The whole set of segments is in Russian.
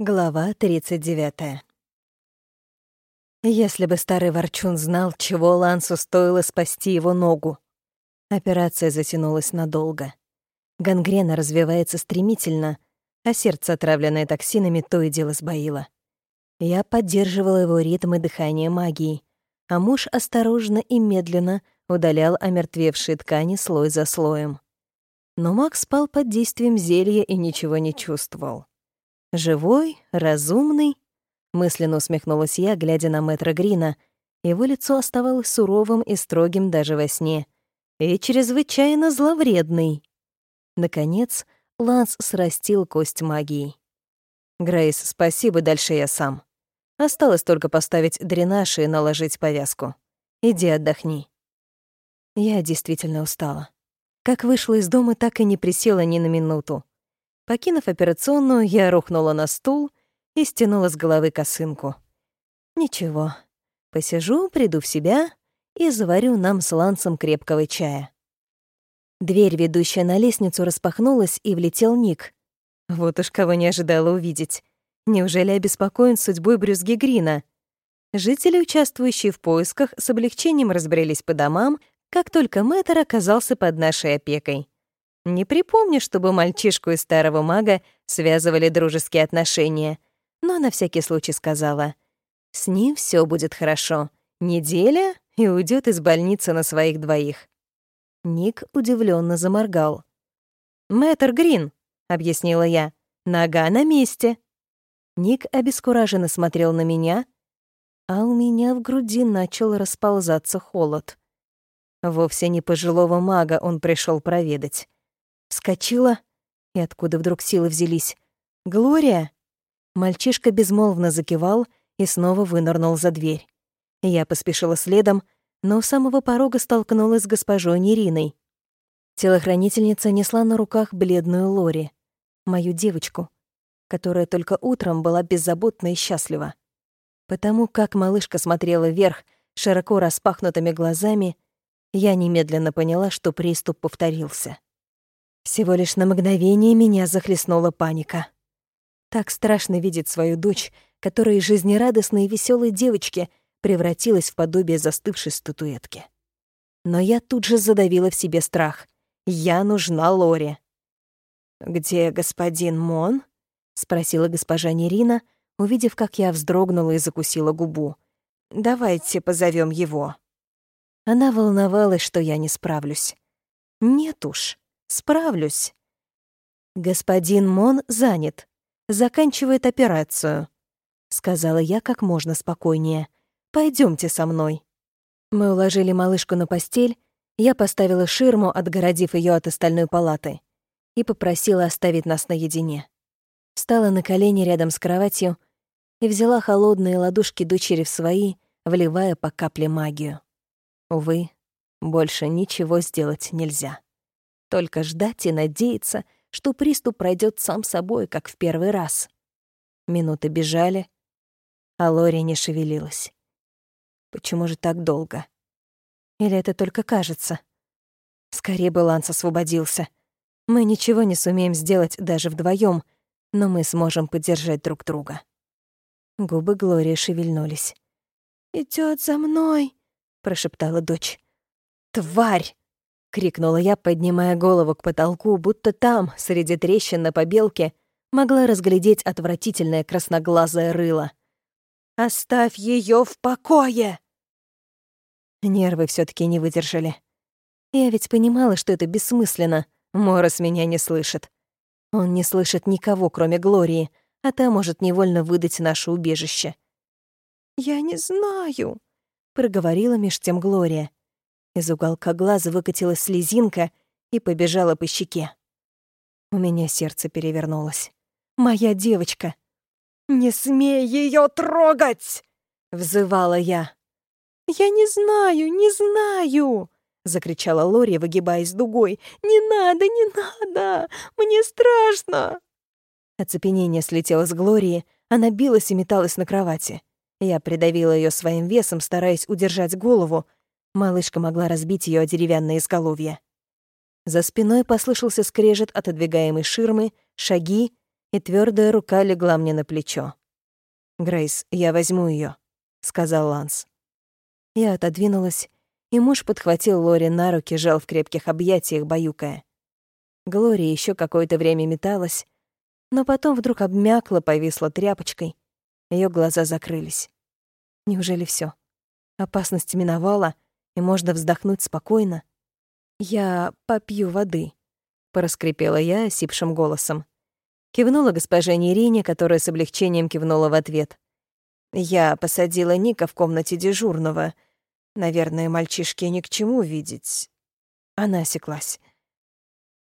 Глава 39. Если бы старый ворчун знал, чего Лансу стоило спасти его ногу. Операция затянулась надолго. Гангрена развивается стремительно, а сердце, отравленное токсинами, то и дело сбоило. Я поддерживала его ритм и дыхание магией, а муж осторожно и медленно удалял омертвевшие ткани слой за слоем. Но маг спал под действием зелья и ничего не чувствовал. Живой, разумный, мысленно усмехнулась я, глядя на мэтра Грина. Его лицо оставалось суровым и строгим даже во сне. И чрезвычайно зловредный. Наконец, Ланс срастил кость магии. «Грейс, спасибо, дальше я сам. Осталось только поставить дренаж и наложить повязку. Иди отдохни». Я действительно устала. Как вышла из дома, так и не присела ни на минуту. Покинув операционную, я рухнула на стул и стянула с головы косынку. Ничего, посижу, приду в себя и заварю нам с Лансом крепкого чая. Дверь, ведущая на лестницу, распахнулась, и влетел Ник. Вот уж кого не ожидала увидеть. Неужели обеспокоен судьбой брюзги Грина? Жители, участвующие в поисках, с облегчением разбрелись по домам, как только мэтр оказался под нашей опекой. Не припомню, чтобы мальчишку и старого мага связывали дружеские отношения, но на всякий случай сказала. С ним все будет хорошо. Неделя — и уйдет из больницы на своих двоих. Ник удивленно заморгал. «Мэтр Грин», — объяснила я, — «нога на месте». Ник обескураженно смотрел на меня, а у меня в груди начал расползаться холод. Вовсе не пожилого мага он пришел проведать. Вскочила, и откуда вдруг силы взялись? «Глория!» Мальчишка безмолвно закивал и снова вынырнул за дверь. Я поспешила следом, но у самого порога столкнулась с госпожой Нериной. Телохранительница несла на руках бледную Лори, мою девочку, которая только утром была беззаботна и счастлива. Потому как малышка смотрела вверх широко распахнутыми глазами, я немедленно поняла, что приступ повторился. Всего лишь на мгновение меня захлестнула паника. Так страшно видеть свою дочь, которая из жизнерадостной и веселой девочки превратилась в подобие застывшей статуэтки. Но я тут же задавила в себе страх. Я нужна Лоре. «Где господин Мон?» — спросила госпожа Нерина, увидев, как я вздрогнула и закусила губу. «Давайте позовем его». Она волновалась, что я не справлюсь. «Нет уж». Справлюсь. Господин Мон занят. Заканчивает операцию. Сказала я как можно спокойнее. Пойдемте со мной. Мы уложили малышку на постель, я поставила ширму, отгородив ее от остальной палаты, и попросила оставить нас наедине. Встала на колени рядом с кроватью и взяла холодные ладошки дочери в свои, вливая по капле магию. Увы, больше ничего сделать нельзя. Только ждать и надеяться, что приступ пройдет сам собой, как в первый раз. Минуты бежали, а Лори не шевелилась. Почему же так долго? Или это только кажется? Скорее бы Ланс освободился. Мы ничего не сумеем сделать даже вдвоем, но мы сможем поддержать друг друга. Губы Глории шевельнулись. Идет за мной», — прошептала дочь. «Тварь!» Крикнула я, поднимая голову к потолку, будто там, среди трещин на побелке, могла разглядеть отвратительное красноглазое рыло. «Оставь ее в покое!» Нервы все таки не выдержали. Я ведь понимала, что это бессмысленно. Морос меня не слышит. Он не слышит никого, кроме Глории, а та может невольно выдать наше убежище. «Я не знаю», — проговорила меж тем Глория. Из уголка глаза выкатилась слезинка и побежала по щеке. У меня сердце перевернулось. «Моя девочка!» «Не смей ее трогать!» — взывала я. «Я не знаю, не знаю!» — закричала Лори, выгибаясь дугой. «Не надо, не надо! Мне страшно!» Оцепенение слетело с Глории, она билась и металась на кровати. Я придавила ее своим весом, стараясь удержать голову, Малышка могла разбить ее о деревянное изголовье. За спиной послышался скрежет отодвигаемой ширмы, шаги, и твердая рука легла мне на плечо. «Грейс, я возьму ее, сказал Ланс. Я отодвинулась, и муж подхватил Лори на руки, жал в крепких объятиях, баюкая. Глория еще какое-то время металась, но потом вдруг обмякла, повисла тряпочкой. Ее глаза закрылись. Неужели все? Опасность миновала, и можно вздохнуть спокойно? «Я попью воды», — проскрипела я осипшим голосом. Кивнула госпоже Нерине, которая с облегчением кивнула в ответ. «Я посадила Ника в комнате дежурного. Наверное, мальчишке ни к чему видеть». Она осеклась.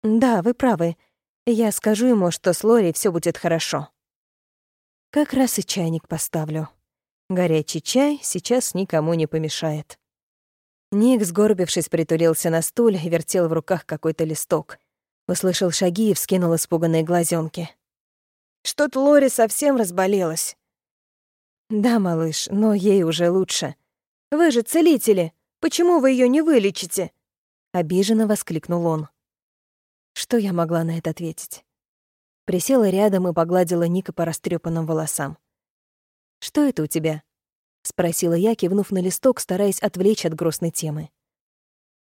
«Да, вы правы. Я скажу ему, что с Лори все будет хорошо». Как раз и чайник поставлю. Горячий чай сейчас никому не помешает. Ник, сгорбившись, притулился на стуле и вертел в руках какой-то листок. Услышал шаги и вскинул испуганные глазенки. Что-то Лори совсем разболелась. Да, малыш, но ей уже лучше. Вы же целители. Почему вы ее не вылечите? Обиженно воскликнул он. Что я могла на это ответить? Присела рядом и погладила Ника по растрепанным волосам. «Что это у тебя?» — спросила я, кивнув на листок, стараясь отвлечь от грустной темы.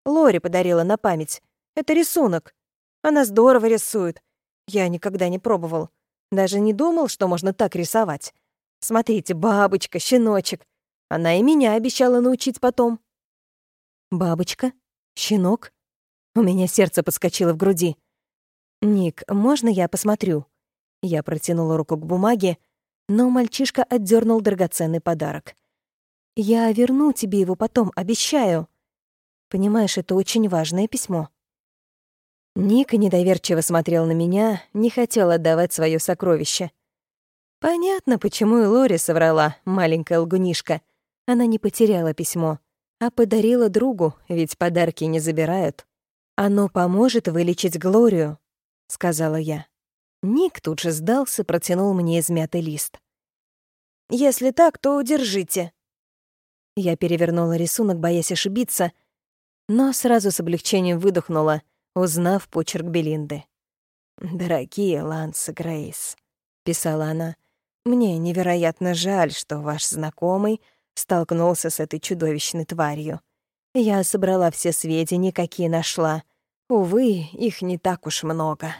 «Лори подарила на память. Это рисунок. Она здорово рисует. Я никогда не пробовал. Даже не думал, что можно так рисовать. Смотрите, бабочка, щеночек. Она и меня обещала научить потом. Бабочка? Щенок? У меня сердце подскочило в груди. «Ник, можно я посмотрю?» Я протянула руку к бумаге, но мальчишка отдернул драгоценный подарок. «Я верну тебе его потом, обещаю. Понимаешь, это очень важное письмо». Ник недоверчиво смотрел на меня, не хотел отдавать свое сокровище. Понятно, почему и Лори соврала, маленькая лгунишка. Она не потеряла письмо, а подарила другу, ведь подарки не забирают. «Оно поможет вылечить Глорию», — сказала я. Ник тут же сдался, протянул мне измятый лист. «Если так, то удержите». Я перевернула рисунок, боясь ошибиться, но сразу с облегчением выдохнула — узнав почерк Белинды. «Дорогие Ланс и Грейс», — писала она, — «мне невероятно жаль, что ваш знакомый столкнулся с этой чудовищной тварью. Я собрала все сведения, какие нашла. Увы, их не так уж много».